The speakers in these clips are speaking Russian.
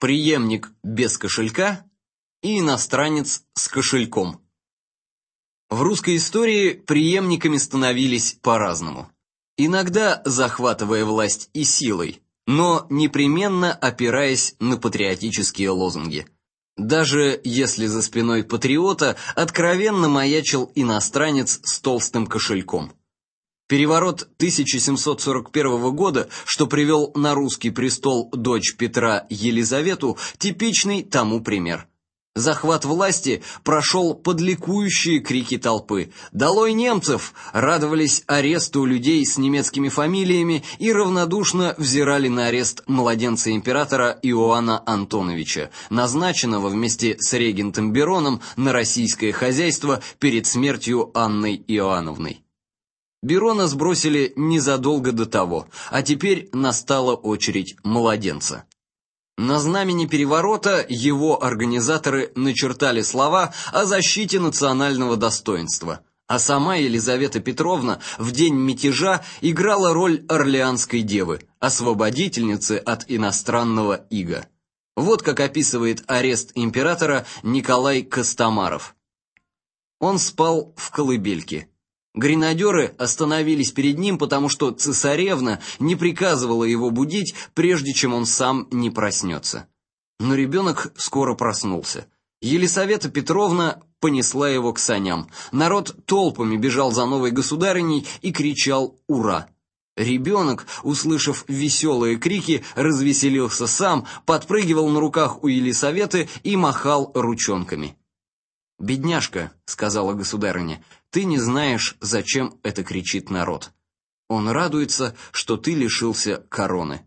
преемник без кошелька и иностранец с кошельком. В русской истории преемниками становились по-разному. Иногда захватывая власть и силой, но непременно опираясь на патриотические лозунги. Даже если за спиной патриота откровенно маячил иностранец с толстым кошельком. Переворот 1741 года, что привел на русский престол дочь Петра Елизавету, типичный тому пример. Захват власти прошел под ликующие крики толпы. «Долой немцев!» радовались аресту людей с немецкими фамилиями и равнодушно взирали на арест младенца императора Иоанна Антоновича, назначенного вместе с регентом Бероном на российское хозяйство перед смертью Анной Иоанновной. Берона сбросили незадолго до того, а теперь настала очередь младенца. На знамени переворота его организаторы начертали слова о защите национального достоинства, а сама Елизавета Петровна в день мятежа играла роль орлеанской девы, освободительницы от иностранного ига. Вот как описывает арест императора Николай Костомаров. Он спал в колыбельке. Гренадеры остановились перед ним, потому что цесаревна не приказывала его будить, прежде чем он сам не проснется. Но ребенок скоро проснулся. Елисавета Петровна понесла его к саням. Народ толпами бежал за новой государыней и кричал «Ура!». Ребенок, услышав веселые крики, развеселился сам, подпрыгивал на руках у Елисаветы и махал ручонками. «Бедняжка», — сказала государыня, — «ты не знаешь, зачем это кричит народ. Он радуется, что ты лишился короны».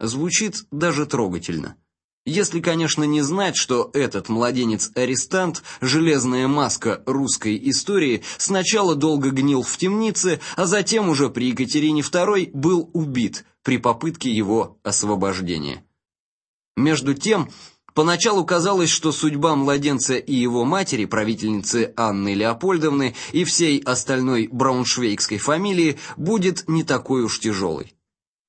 Звучит даже трогательно. Если, конечно, не знать, что этот младенец-арестант, железная маска русской истории, сначала долго гнил в темнице, а затем уже при Екатерине II был убит при попытке его освобождения. Между тем, Поначалу казалось, что судьба младенца и его матери, правительницы Анны Леопольдовны и всей остальной брауншвейгской фамилии будет не такой уж тяжелой.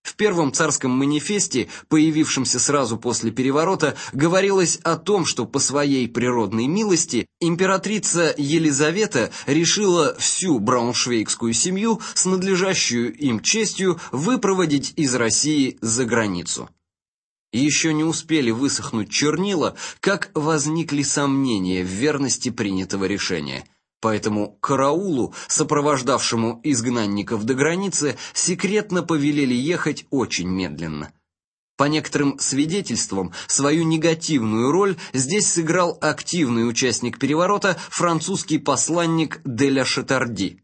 В первом царском манифесте, появившемся сразу после переворота, говорилось о том, что по своей природной милости императрица Елизавета решила всю брауншвейгскую семью с надлежащую им честью выпроводить из России за границу. И еще не успели высохнуть чернила, как возникли сомнения в верности принятого решения. Поэтому караулу, сопровождавшему изгнанников до границы, секретно повелели ехать очень медленно. По некоторым свидетельствам, свою негативную роль здесь сыграл активный участник переворота французский посланник де ля Шатарди.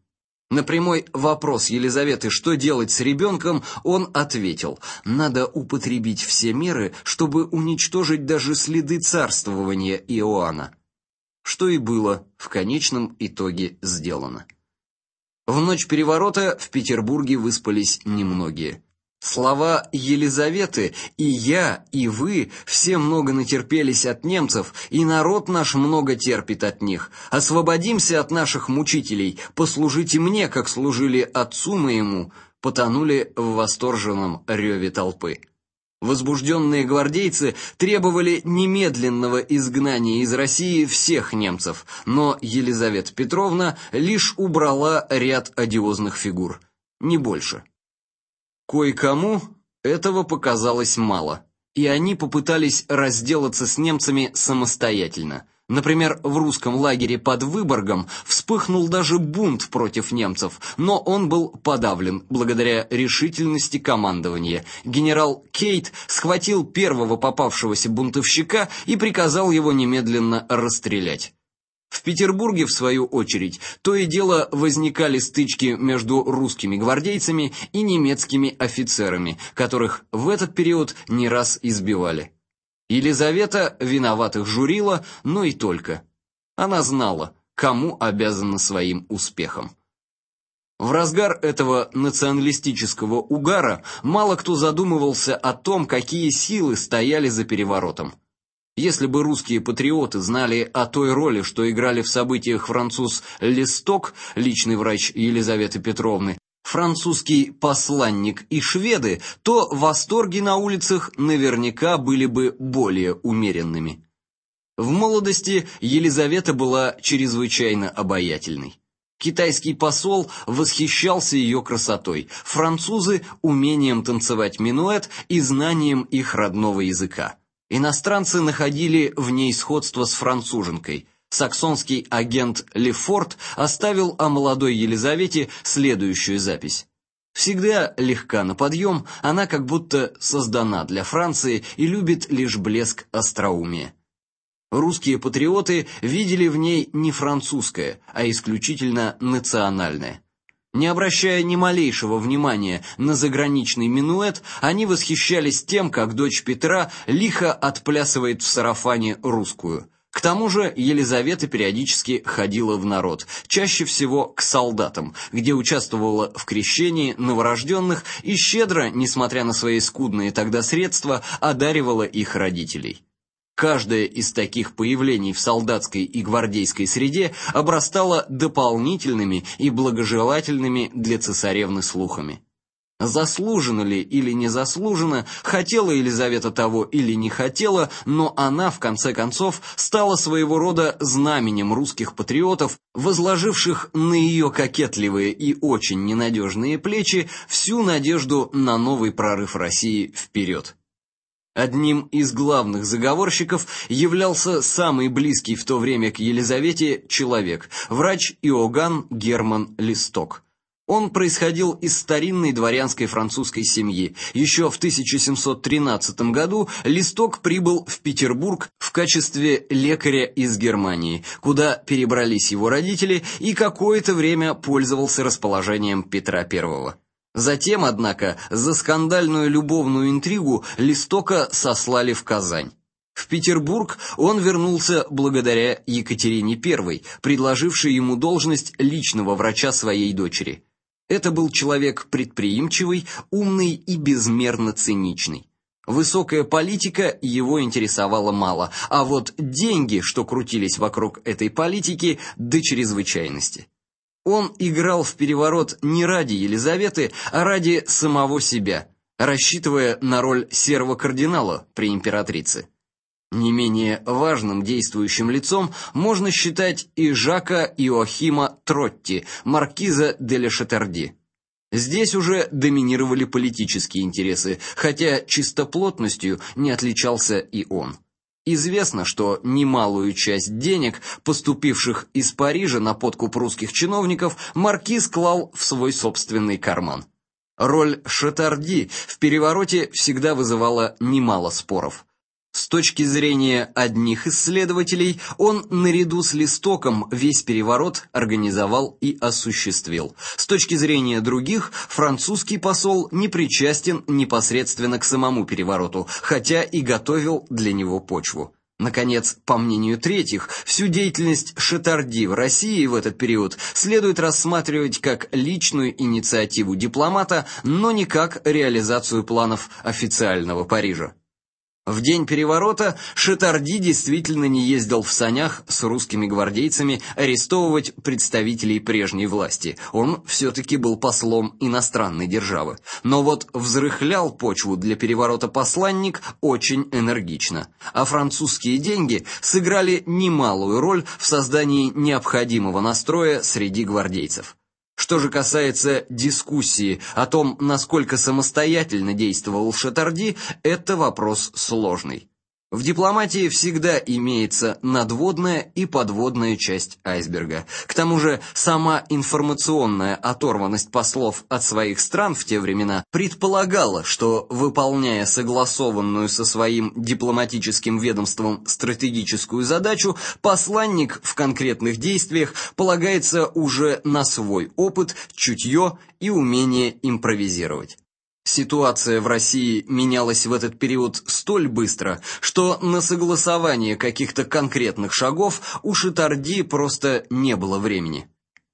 На прямой вопрос Елизаветы, что делать с ребенком, он ответил, надо употребить все меры, чтобы уничтожить даже следы царствования Иоанна. Что и было в конечном итоге сделано. В ночь переворота в Петербурге выспались немногие. Слова Елизаветы «и я, и вы» все много натерпелись от немцев, и народ наш много терпит от них. Освободимся от наших мучителей, послужите мне, как служили отцу моему, потонули в восторженном реве толпы. Возбужденные гвардейцы требовали немедленного изгнания из России всех немцев, но Елизавета Петровна лишь убрала ряд одиозных фигур, не больше. Кое-кому этого показалось мало, и они попытались разделаться с немцами самостоятельно. Например, в русском лагере под Выборгом вспыхнул даже бунт против немцев, но он был подавлен благодаря решительности командования. Генерал Кейт схватил первого попавшегося бунтовщика и приказал его немедленно расстрелять. В Петербурге, в свою очередь, то и дело возникали стычки между русскими гвардейцами и немецкими офицерами, которых в этот период не раз избивали. Елизавета виноватых журила, но и только. Она знала, кому обязана своим успехом. В разгар этого националистического угара мало кто задумывался о том, какие силы стояли за переворотом. Если бы русские патриоты знали о той роли, что играли в событиях француз Листок, личный врач Елизаветы Петровны, французский посланник и шведы, то восторги на улицах наверняка были бы более умеренными. В молодости Елизавета была чрезвычайно обаятельной. Китайский посол восхищался ее красотой, французы – умением танцевать минуэт и знанием их родного языка. Иностранцы находили в ней сходство с француженкой. Саксонский агент Лефорт оставил о молодой Елизавете следующую запись. Всегда легка на подъем, она как будто создана для Франции и любит лишь блеск остроумия. Русские патриоты видели в ней не французское, а исключительно национальное. Не обращая ни малейшего внимания на заграничный минуэт, они восхищались тем, как дочь Петра лихо отплясывает в сарафане русскую. К тому же Елизавета периодически ходила в народ, чаще всего к солдатам, где участвовала в крещении новорожденных и щедро, несмотря на свои скудные тогда средства, одаривала их родителей. Каждое из таких появлений в солдатской и гвардейской среде обрастало дополнительными и благожелательными для цесаревны слухами. Заслуженно ли или незаслуженно, хотела Елизавета того или не хотела, но она, в конце концов, стала своего рода знаменем русских патриотов, возложивших на ее кокетливые и очень ненадежные плечи всю надежду на новый прорыв России вперед. Одним из главных заговорщиков являлся самый близкий в то время к Елизавете человек, врач Иоганн Герман Листок. Он происходил из старинной дворянской французской семьи. Еще в 1713 году Листок прибыл в Петербург в качестве лекаря из Германии, куда перебрались его родители, и какое-то время пользовался расположением Петра I. Затем, однако, за скандальную любовную интригу Листока сослали в Казань. В Петербург он вернулся благодаря Екатерине I, предложившей ему должность личного врача своей дочери. Это был человек предприимчивый, умный и безмерно циничный. Высокая политика его интересовала мало, а вот деньги, что крутились вокруг этой политики, до чрезвычайности. Он играл в переворот не ради Елизаветы, а ради самого себя, рассчитывая на роль серого кардинала при императрице. Не менее важным действующим лицом можно считать и Жака Иоахима Тротти, маркиза де Ля Шатарди. Здесь уже доминировали политические интересы, хотя чистоплотностью не отличался и он. Известно, что немалую часть денег, поступивших из Парижа на подкуп русских чиновников, маркиз клал в свой собственный карман. Роль Шатарди в перевороте всегда вызывала немало споров. С точки зрения одних исследователей, он наряду с Листоком весь переворот организовал и осуществил. С точки зрения других, французский посол не причастен непосредственно к самому перевороту, хотя и готовил для него почву. Наконец, по мнению третьих, всю деятельность Шатарди в России в этот период следует рассматривать как личную инициативу дипломата, но не как реализацию планов официального Парижа. В день переворота Шатарди действительно не ездил в санях с русскими гвардейцами арестовывать представителей прежней власти. Он все-таки был послом иностранной державы. Но вот взрыхлял почву для переворота посланник очень энергично. А французские деньги сыграли немалую роль в создании необходимого настроя среди гвардейцев. Что же касается дискуссии о том, насколько самостоятельно действовал Шатарди, это вопрос сложный. В дипломатии всегда имеется надводная и подводная часть айсберга. К тому же сама информационная оторванность послов от своих стран в те времена предполагала, что, выполняя согласованную со своим дипломатическим ведомством стратегическую задачу, посланник в конкретных действиях полагается уже на свой опыт, чутье и умение импровизировать. Ситуация в России менялась в этот период столь быстро, что на согласование каких-то конкретных шагов у Шитарди просто не было времени.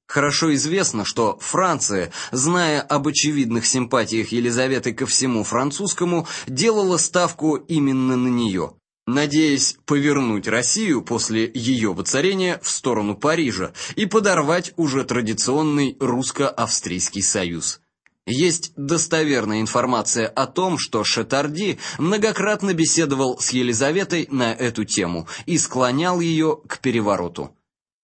Хорошо известно, что Франция, зная об очевидных симпатиях Елизаветы ко всему французскому, делала ставку именно на нее, надеясь повернуть Россию после ее воцарения в сторону Парижа и подорвать уже традиционный русско-австрийский союз. Есть достоверная информация о том, что Шатарди многократно беседовал с Елизаветой на эту тему и склонял ее к перевороту.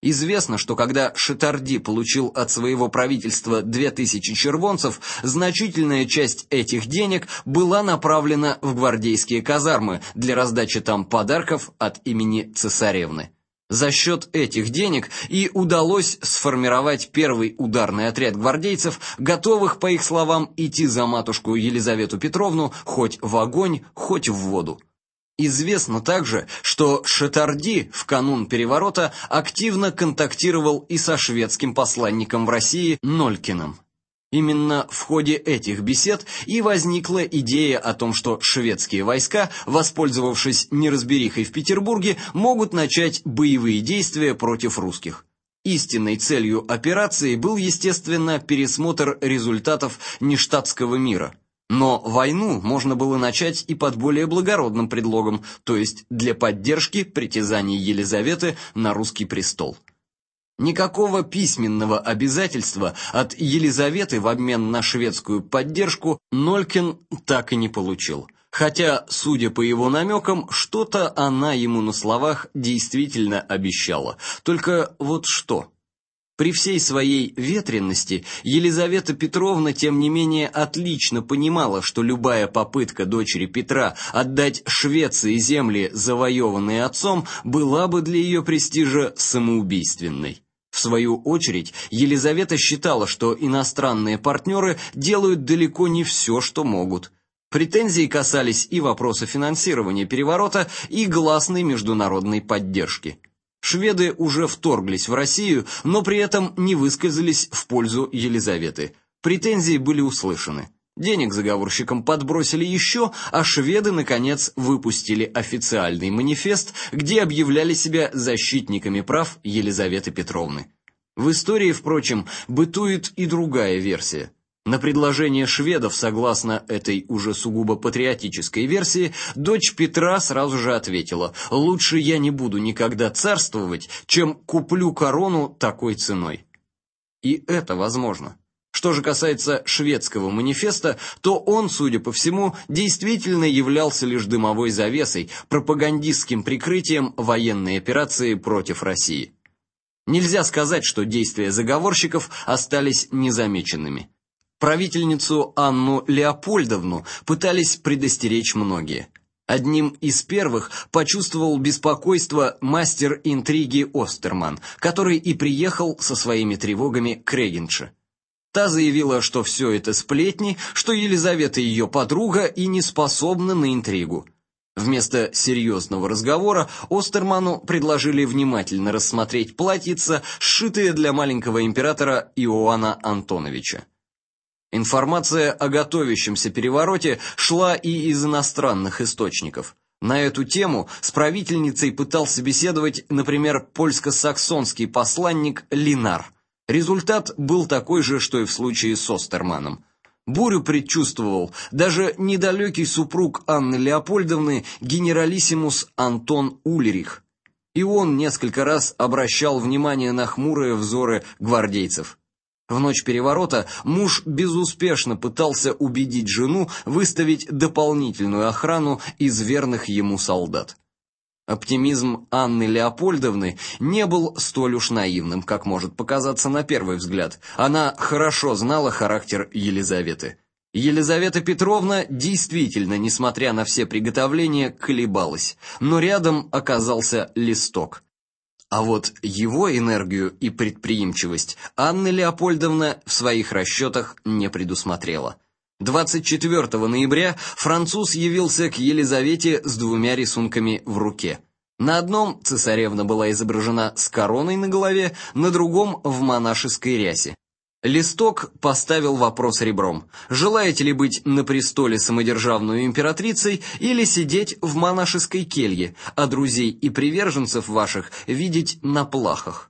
Известно, что когда Шатарди получил от своего правительства 2000 червонцев, значительная часть этих денег была направлена в гвардейские казармы для раздачи там подарков от имени цесаревны. За счет этих денег и удалось сформировать первый ударный отряд гвардейцев, готовых, по их словам, идти за матушку Елизавету Петровну хоть в огонь, хоть в воду. Известно также, что Шатарди в канун переворота активно контактировал и со шведским посланником в России Нолькиным. Именно в ходе этих бесед и возникла идея о том, что шведские войска, воспользовавшись неразберихой в Петербурге, могут начать боевые действия против русских. Истинной целью операции был, естественно, пересмотр результатов нештатского мира. Но войну можно было начать и под более благородным предлогом, то есть для поддержки притязаний Елизаветы на русский престол. Никакого письменного обязательства от Елизаветы в обмен на шведскую поддержку Нолькин так и не получил. Хотя, судя по его намекам, что-то она ему на словах действительно обещала. Только вот что? При всей своей ветренности Елизавета Петровна, тем не менее, отлично понимала, что любая попытка дочери Петра отдать Швеции земли, завоеванные отцом, была бы для ее престижа самоубийственной. В свою очередь, Елизавета считала, что иностранные партнеры делают далеко не все, что могут. Претензии касались и вопроса финансирования переворота, и гласной международной поддержки. Шведы уже вторглись в Россию, но при этом не высказались в пользу Елизаветы. Претензии были услышаны. Денег заговорщикам подбросили еще, а шведы, наконец, выпустили официальный манифест, где объявляли себя защитниками прав Елизаветы Петровны. В истории, впрочем, бытует и другая версия. На предложение шведов, согласно этой уже сугубо патриотической версии, дочь Петра сразу же ответила «Лучше я не буду никогда царствовать, чем куплю корону такой ценой». И это возможно. Что же касается шведского манифеста, то он, судя по всему, действительно являлся лишь дымовой завесой, пропагандистским прикрытием военной операции против России. Нельзя сказать, что действия заговорщиков остались незамеченными. Правительницу Анну Леопольдовну пытались предостеречь многие. Одним из первых почувствовал беспокойство мастер интриги Остерман, который и приехал со своими тревогами к Регенше. Та заявила, что все это сплетни, что Елизавета ее подруга и не способна на интригу. Вместо серьезного разговора Остерману предложили внимательно рассмотреть платьица, сшитые для маленького императора Иоанна Антоновича. Информация о готовящемся перевороте шла и из иностранных источников. На эту тему с правительницей пытался беседовать, например, польско-саксонский посланник Линар – Результат был такой же, что и в случае с Остерманом. Бурю предчувствовал даже недалекий супруг Анны Леопольдовны, генералиссимус Антон Ульрих. И он несколько раз обращал внимание на хмурые взоры гвардейцев. В ночь переворота муж безуспешно пытался убедить жену выставить дополнительную охрану из верных ему солдат. Оптимизм Анны Леопольдовны не был столь уж наивным, как может показаться на первый взгляд. Она хорошо знала характер Елизаветы. Елизавета Петровна действительно, несмотря на все приготовления, колебалась, но рядом оказался листок. А вот его энергию и предприимчивость Анна Леопольдовна в своих расчетах не предусмотрела. 24 ноября француз явился к Елизавете с двумя рисунками в руке. На одном цесаревна была изображена с короной на голове, на другом в монашеской рясе. Листок поставил вопрос ребром: желаете ли быть на престоле самодержавной императрицей или сидеть в монашеской келье, а друзей и приверженцев ваших видеть на плахах?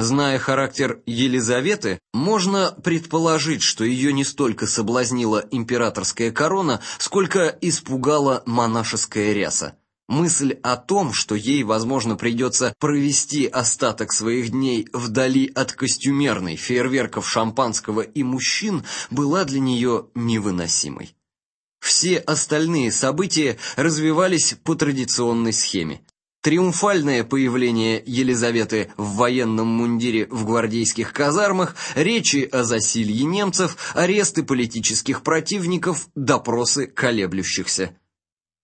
Зная характер Елизаветы, можно предположить, что ее не столько соблазнила императорская корона, сколько испугала монашеская ряса. Мысль о том, что ей, возможно, придется провести остаток своих дней вдали от костюмерной, фейерверков шампанского и мужчин, была для нее невыносимой. Все остальные события развивались по традиционной схеме. Триумфальное появление Елизаветы в военном мундире в гвардейских казармах, речи о засилье немцев, аресты политических противников, допросы колеблющихся.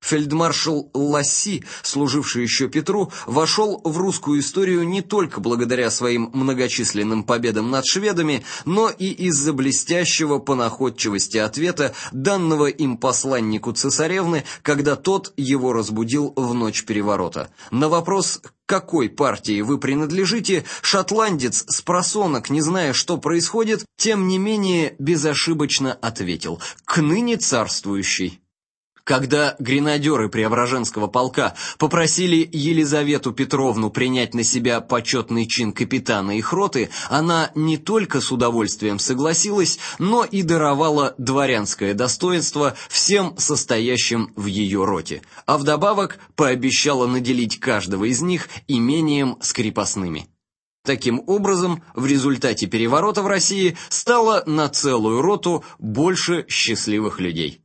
Фельдмаршал Ласси, служивший еще Петру, вошел в русскую историю не только благодаря своим многочисленным победам над шведами, но и из-за блестящего по находчивости ответа, данного им посланнику цесаревны, когда тот его разбудил в ночь переворота. На вопрос какой партии вы принадлежите, шотландец с просонок, не зная, что происходит, тем не менее безошибочно ответил: "К ныне царствующей". Когда гренадеры Преображенского полка попросили Елизавету Петровну принять на себя почетный чин капитана их роты, она не только с удовольствием согласилась, но и даровала дворянское достоинство всем состоящим в ее роте, а вдобавок пообещала наделить каждого из них имением с крепостными. Таким образом, в результате переворота в России стало на целую роту больше счастливых людей.